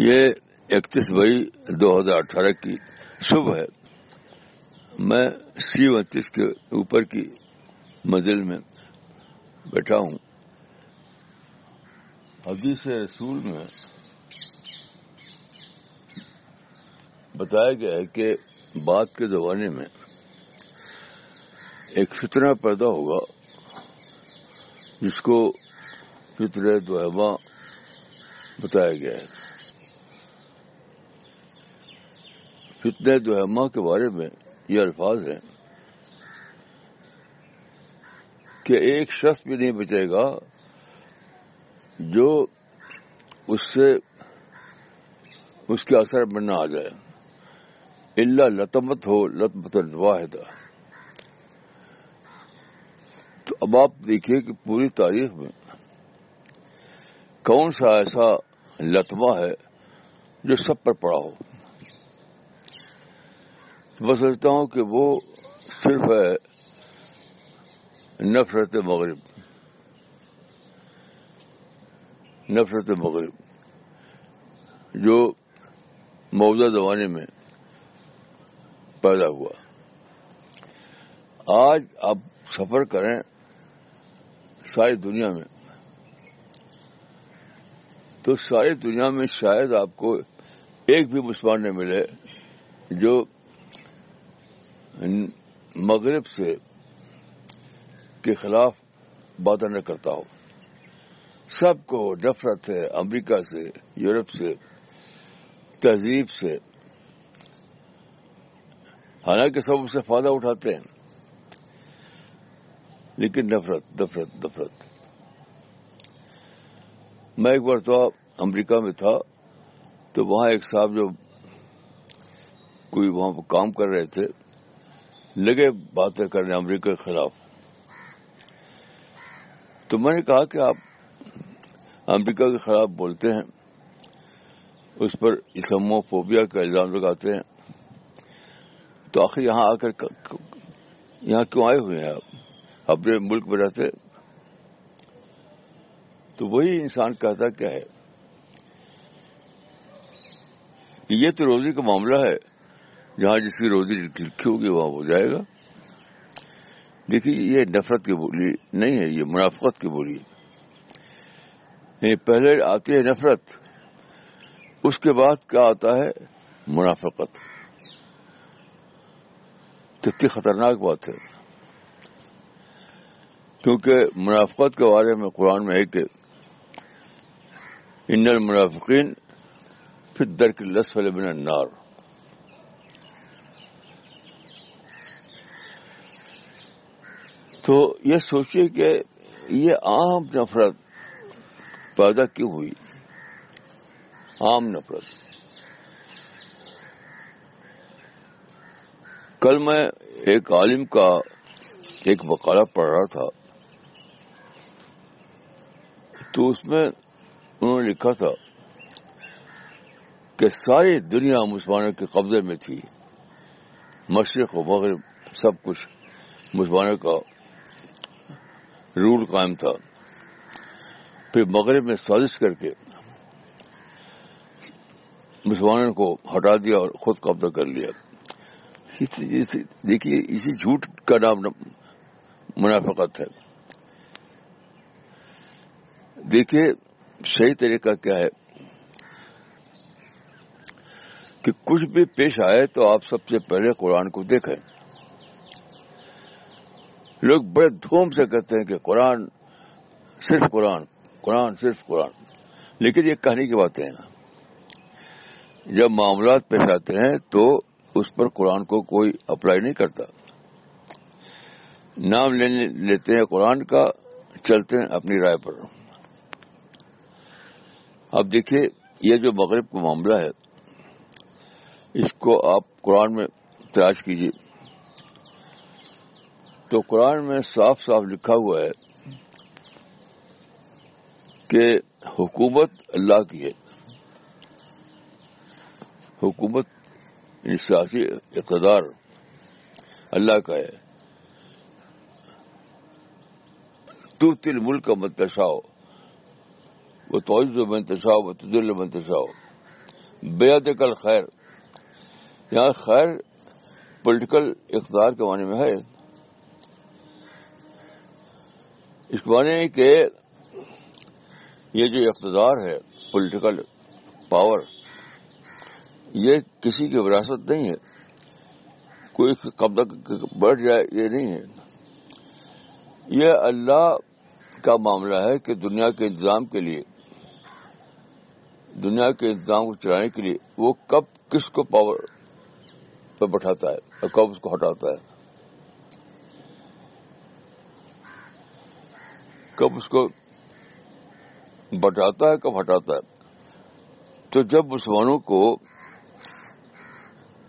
یہ اکتیس مئی دو ہزار اٹھارہ کی صبح ہے۔ میں سی انتیس کے اوپر کی منزل میں بیٹھا ہوں۔ حدیث رسول میں بتایا گیا ہے کہ بات کے زمانے میں ایک فتنہ پیدا ہوگا جس کو فطر دوحبہ بتایا گیا ہے۔ فتنے دوحما کے بارے میں یہ الفاظ ہیں کہ ایک شخص بھی نہیں بچے گا جو اس سے اس کے اثر میں نہ آ جائے۔ اللہ لطمت ہو، لطمت واحد۔ تو اب آپ دیکھیے کہ پوری تاریخ میں کون سا ایسا لطمہ ہے جو سب پر پڑا ہو۔ میں سمجھتا ہوں کہ وہ صرف ہے نفرت مغرب۔ نفرت مغرب۔ جو موجودہ زمانے میں پیدا ہوا۔ آج آپ سفر کریں ساری دنیا میں، تو ساری دنیا میں شاید آپ کو ایک بھی مسلمان نہ ملے جو مغرب سے کے خلاف باتیں نہ کرتا ہو سب کو نفرت ہے امریکہ سے، یورپ سے، تہذیب سے۔ حالانکہ سب اس سے فائدہ اٹھاتے ہیں۔ لیکن نفرت نفرت نفرت۔ میں ایک بار تو امریکہ میں تھا، تو وہاں ایک صاحب جو کوئی وہاں پہ کام کر رہے تھے لگے باتیں کرنے امریکہ کے خلاف۔ تو میں نے کہا کہ آپ امریکہ کے خلاف بولتے ہیں، اس پر اسلامو فوبیا کا الزام لگاتے ہیں۔ تو آخر یہاں آ کر یہاں کیوں آئے ہوئے ہیں آپ؟ اپنے ملک میں رہتے۔ تو وہی انسان کہتا کیا ہے کہ یہ تو روزی کا معاملہ ہے۔ جہاں جس کی روزی لکھی ہوگی وہاں ہو جائے گا۔ دیکھیے، یہ نفرت کی بولی نہیں ہے، یہ منافقت کی بولی یعنی پہلے آتی ہے نفرت، اس کے بعد کیا آتا ہے؟ منافقت۔ کتنی خطرناک بات ہے۔ کیونکہ منافقت کے بارے میں قرآن میں ہے کہ ان المنافقین پھر درک لس والے بن النار۔ تو یہ سوچیے کہ یہ عام نفرت پیدا کیوں ہوئی؟ عام نفرت۔ کل میں ایک عالم کا ایک وکالہ پڑھ رہا تھا۔ تو اس میں انہوں نے لکھا تھا کہ ساری دنیا مسلمانوں کے قبضے میں تھی۔ مشرق و مغرب سب کچھ مسلمانوں کا رول قائم تھا۔ پھر مغرب میں سازش کر کے مسلمانوں کو ہٹا دیا اور خود قبضہ کر لیا۔ دیکھیے، اسی جھوٹ کا نام منافقت ہے۔ دیکھیے، صحیح طریقہ کیا ہے۔ کہ کچھ بھی پیش آئے تو آپ سب سے پہلے قرآن کو دیکھیں۔ لوگ بڑے دھوم سے کہتے ہیں کہ قرآن صرف قرآن قرآن صرف قرآن۔ لیکن یہ کہانی کی باتیں ہیں۔ جب معاملات پیش آتے ہیں تو اس پر قرآن کو کوئی اپلائی نہیں کرتا۔ نام لینے لیتے ہیں قرآن کا، چلتے ہیں اپنی رائے پر۔ اب دیکھیے، یہ جو مغرب کا معاملہ ہے، اس کو آپ قرآن میں تلاش کیجیے۔ تو قرآن میں صاف صاف لکھا ہوا ہے کہ حکومت اللہ کی ہے۔ حکومت یعنی سیاسی اقتدار اللہ کا ہے۔ تو تل ملک کا منتشا ہو وہ توجہ منتشا ہو وہ تجل منتشا ہو بےد کل خیر یہاں خیر پولیٹیکل اقتدار کے معنی میں ہے۔ اس معنی کہ یہ جو اقتدار ہے پولیٹیکل پاور یہ کسی کی وراثت نہیں ہے۔ کوئی قبضہ بڑھ جائے یہ نہیں ہے۔ یہ اللہ کا معاملہ ہے کہ دنیا کے انتظام کے لیے، دنیا کے انتظام کو چلانے کے لیے وہ کب کس کو پاور پہ بٹھاتا ہے اور کب اس کو ہٹاتا ہے۔ کب اس کو بٹاتا ہے، کب ہٹاتا ہے۔ تو جب مسلمانوں کو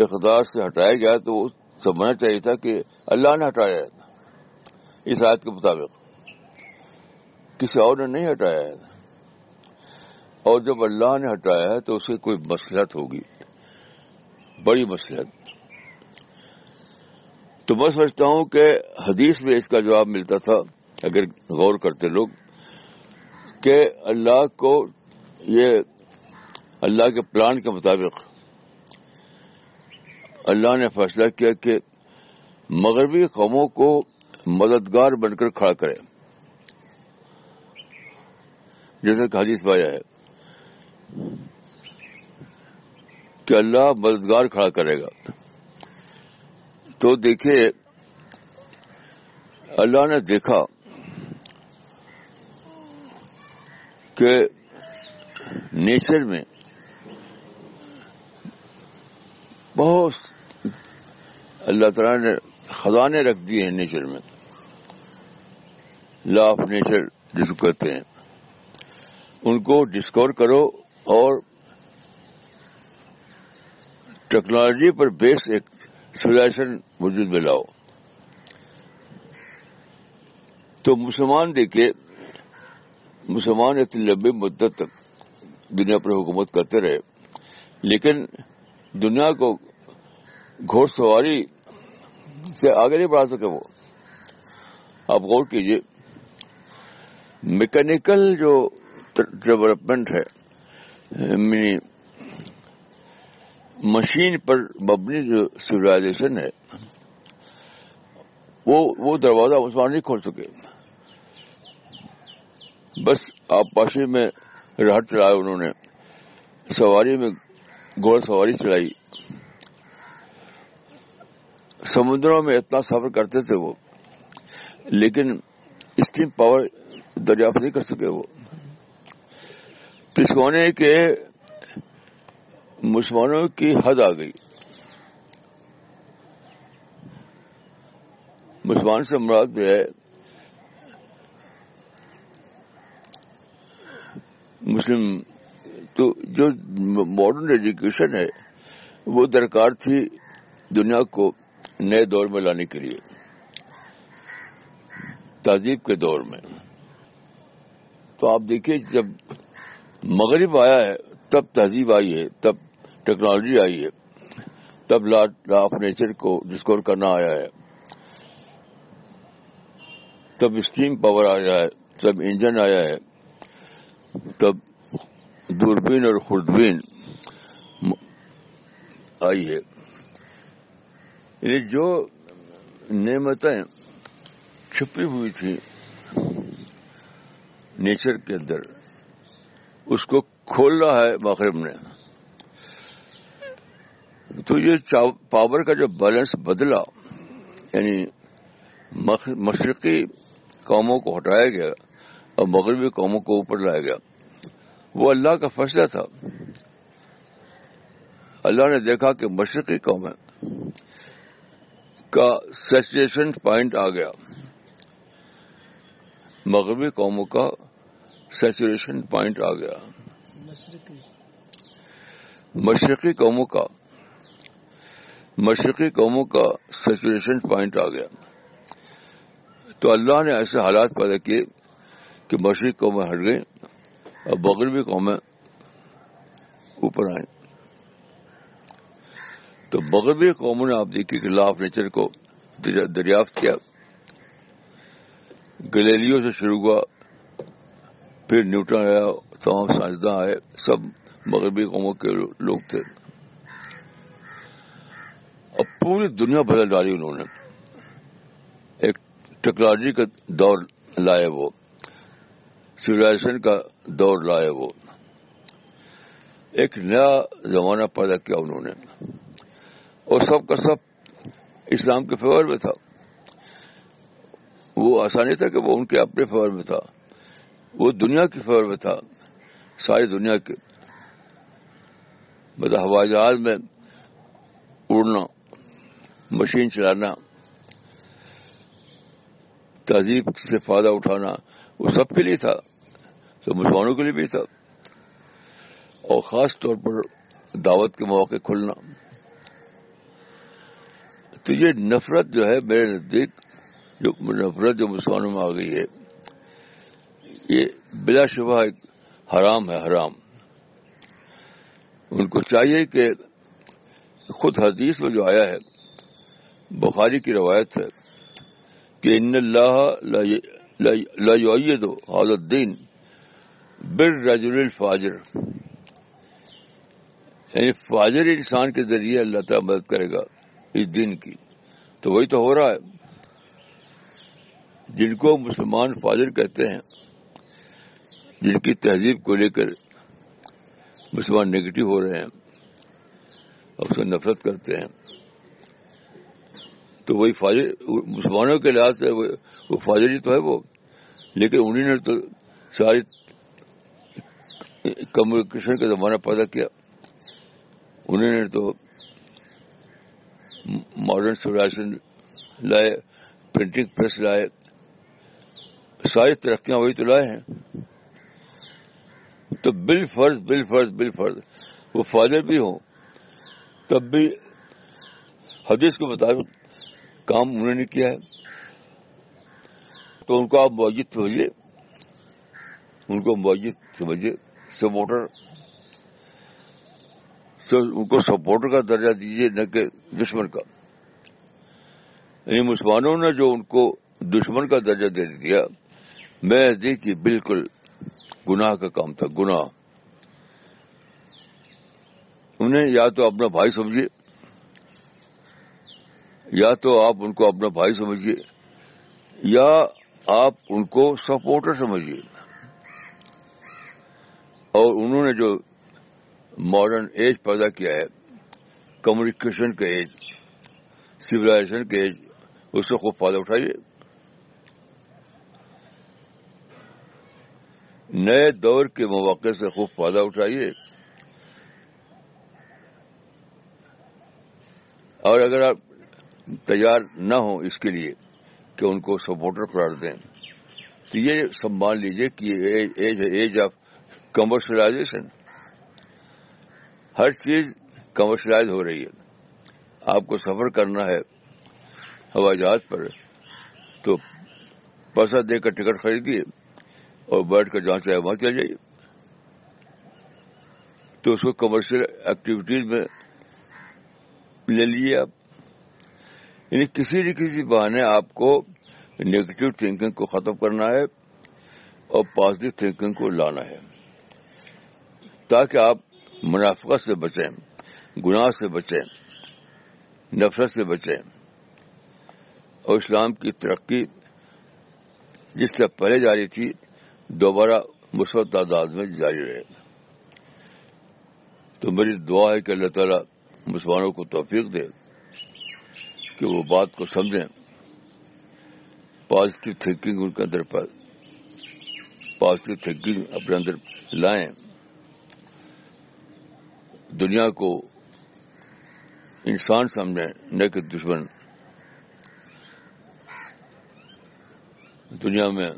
اقدار سے ہٹایا گیا تو وہ سمجھنا چاہیے تھا کہ اللہ نے ہٹایا ہے۔ اس آیت کے مطابق کسی اور نے نہیں ہٹایا ہے۔ اور جب اللہ نے ہٹایا ہے تو اسے کوئی مسلحت ہوگی۔ بڑی مسلحت تو میں سمجھتا ہوں کہ حدیث میں اس کا جواب ملتا تھا۔ اگر غور کرتے لوگ کہ اللہ کو یہ اللہ کے پلان کے مطابق اللہ نے فیصلہ کیا کہ مغربی قوموں کو مددگار بن کر کھڑا کرے۔ جیسا کہ حدیث پایا ہے کہ اللہ مددگار کھڑا کرے گا۔ تو دیکھیے، اللہ نے دیکھا کہ نیچر میں بہت اللہ تعالیٰ نے خزانے رکھ دیے ہیں نیچر میں۔ لا آف نیچر جس کو کہتے ہیں۔ ان کو ڈسکور کرو اور ٹیکنالوجی پر بیس ایک سولاشن وجود میں لاؤ۔ تو مسلمان دیکھے مسلمان اتنی لمبی مدت تک دنیا پر حکومت کرتے رہے۔ لیکن دنیا کو گھوڑ سواری سے آگے نہیں بڑھا سکے وہ۔ آپ غور کیجیے میکینکل جو ڈیولپمنٹ ہے یعنی مشین پر مبنی جو سولاشن ہے، وہ وہ دروازہ مسلمان نہیں کھول سکے۔ بس آپ پاشی میں راہٹ چلایا انہوں نے۔ سواری میں گھوڑ سواری چلائی۔ سمندروں میں اتنا سفر کرتے تھے وہ، لیکن اسٹیم پاور دریافت نہیں کر سکے وہ۔ اس کے مسلمانوں کی حد آ گئی۔ مسلمان سے مراد جو ہے مسلم، تو جو ماڈرن ایجوکیشن ہے، وہ درکار تھی دنیا کو نئے دور میں لانے کے لیے، تہذیب کے دور میں۔ تو آپ دیکھیے، جب مغرب آیا ہے، تب تہذیب آئی ہے، تب ٹیکنالوجی آئی ہے، تب لا آف نیچر کو ڈسکور کرنا آیا ہے۔ تب اسٹیم پاور آیا ہے، تب انجن آیا ہے، تب دوربین اور خوردبین۔ آئی ہے یعنی جو نعمتیں چھپی ہوئی تھی نیچر کے اندر، اس کو کھول رہا ہے مغرب نے۔ تو یہ پاور کا جو بیلنس بدلا یعنی مشرقی قوموں کو ہٹایا گیا اور مغربی قوموں کو اوپر لایا گیا۔ وہ اللہ کا فیصلہ تھا۔ اللہ نے دیکھا کہ مشرقی قوم کا سیچوریشن پوائنٹ آ گیا۔ مغربی قوموں کا سیچوریشن پوائنٹ آ گیا۔ مشرقی۔ قوموں کا مشرقی قوموں کا سیچوریشن پوائنٹ آ گیا۔ تو اللہ نے ایسے حالات پیدا کیے کہ مشرق قومیں ہٹ گئیں۔ اور مغربی قومیں اوپر آئیں۔ تو مغربی قوموں نے آپ دیکھیے کہ لا آف نیچر کو دریافت کیا۔ گلیلیوں سے شروع ہوا، پھر نیوٹن آیا، تمام سائنسداں آئے، سب مغربی قوموں کے لوگ تھے۔ اب پوری دنیا بدل ڈالی انہوں نے۔ ایک ٹیکنالوجی کا دور لائے وہ۔ سویلائزیشن کا دور لائے وہ۔ ایک نیا زمانہ پیدا کیا انہوں نے۔ اور سب کا سب اسلام کے فیور میں تھا۔ وہ آسانی تھا کہ وہ ان کے اپنے فیور میں تھا۔ وہ دنیا کے فیور میں تھا۔ ساری دنیا کے۔ مطلب ہوائی جہاز میں اڑنا، مشین چلانا، تہذیب سے فائدہ اٹھانا، وہ سب کے لیے تھا۔ سب مسلمانوں کے لیے بھی تھا۔ اور خاص طور پر دعوت کے مواقع کھلنا۔ تو یہ نفرت جو ہے میرے نزدیک، جو نفرت جو مسلمانوں میں آ گئی ہے، یہ بلا شبہ ایک حرام ہے، حرام۔ ان کو چاہیے کہ خود حدیث میں جو آیا ہے، بخاری کی روایت ہے کہ ان اللہ دو حضرت دین بر رجل الفاجر. یعنی فاجر انسان کے ذریعے اللہ تعالیٰ مدد کرے گا اس دن کی. تو وہی تو ہو رہا ہے. جن کو مسلمان فاجر کہتے ہیں، جن کی تہذیب کو لے کر مسلمان نگیٹو ہو رہے ہیں، اور اس سے نفرت کرتے ہیں، تو وہی فاجر، مسلمانوں کے لحاظ سے وہ فاجری تو ہے وہ. لیکن انہیں نے تو ساری کمیونیکیشن کا زمانہ پیدا کیا، انہوں نے تو ماڈرن سولاشن لائے پرنٹنگ پریس لائے، ساری ترقیاں وہی تو لائے ہیں۔ تو بل فرض بل فرض بل فرض، وہ فادر بھی ہوں، تب بھی حدیث کے مطابق کام انہوں نے کیا ہے۔ تو ان کو آپ موجود سمجھیے، ان کو موجود سمجھیے۔ سپورٹر ان کو سپورٹر کا درجہ دیجیے نہ کہ دشمن کا۔ یعنی مسلمانوں نے جو ان کو دشمن کا درجہ دے دیا، میں دیکھی بالکل گناہ کا کام تھا، گناہ۔ انہیں یا تو اپنا بھائی سمجھیے، یا تو آپ ان کو اپنا بھائی سمجھیے، یا آپ ان کو سپورٹر سمجھیے۔ اور انہوں نے جو ماڈرن ایج پیدا کیا ہے کمیونیکیشن کا ایج سولاشن کا ایج اس سے خوب فائدہ اٹھائیے۔ نئے دور کے مواقع سے خوب فائدہ اٹھائیے۔ اور اگر آپ تیار نہ ہوں اس کے لیے کہ ان کو سپورٹر قرار دیں، تو یہ سنبھال لیجیے کہ ایج ایج آف کمرشلائزیشن ہر چیز کمرشلائز ہو رہی ہے۔ آپ کو سفر کرنا ہے، ہوائی جہاز پر، تو پیسہ دے کر ٹکٹ خریدیے اور بیٹھ کر جہاں چاہے وہاں چل جائیے۔ تو اس کو کمرشل ایکٹیویٹیز میں لے لیجیے آپ۔ یعنی کسی نہ کسی بہانے آپ کو نیگیٹو تھنکنگ کو ختم کرنا ہے اور پازیٹو تھنکنگ کو لانا ہے۔ تاکہ آپ منافقت سے بچیں، گناہ سے بچیں، نفرت سے بچیں۔ اور اسلام کی ترقی جس سے پہلے جاری تھی، دوبارہ مثبت تعداد میں جاری رہے۔ تو میری دعا ہے کہ اللہ تعالیٰ مسلمانوں کو توفیق دے کہ وہ بات کو سمجھیں پازیٹو تھنکنگ ان کے اندر پازیٹو تھنکنگ اپنے اندر لائیں۔ دنیا کو انسان سمجھیں نہ کہ دشمن دنیا میں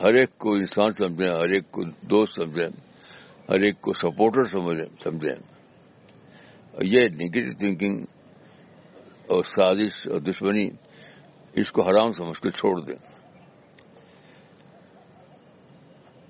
ہر ایک کو انسان سمجھیں ہر ایک کو دوست سمجھیں ہر ایک کو سپورٹر سمجھیں یہ نگیٹو تھنکنگ اور سازش اور دشمنی اس کو حرام سمجھ کے چھوڑ دیں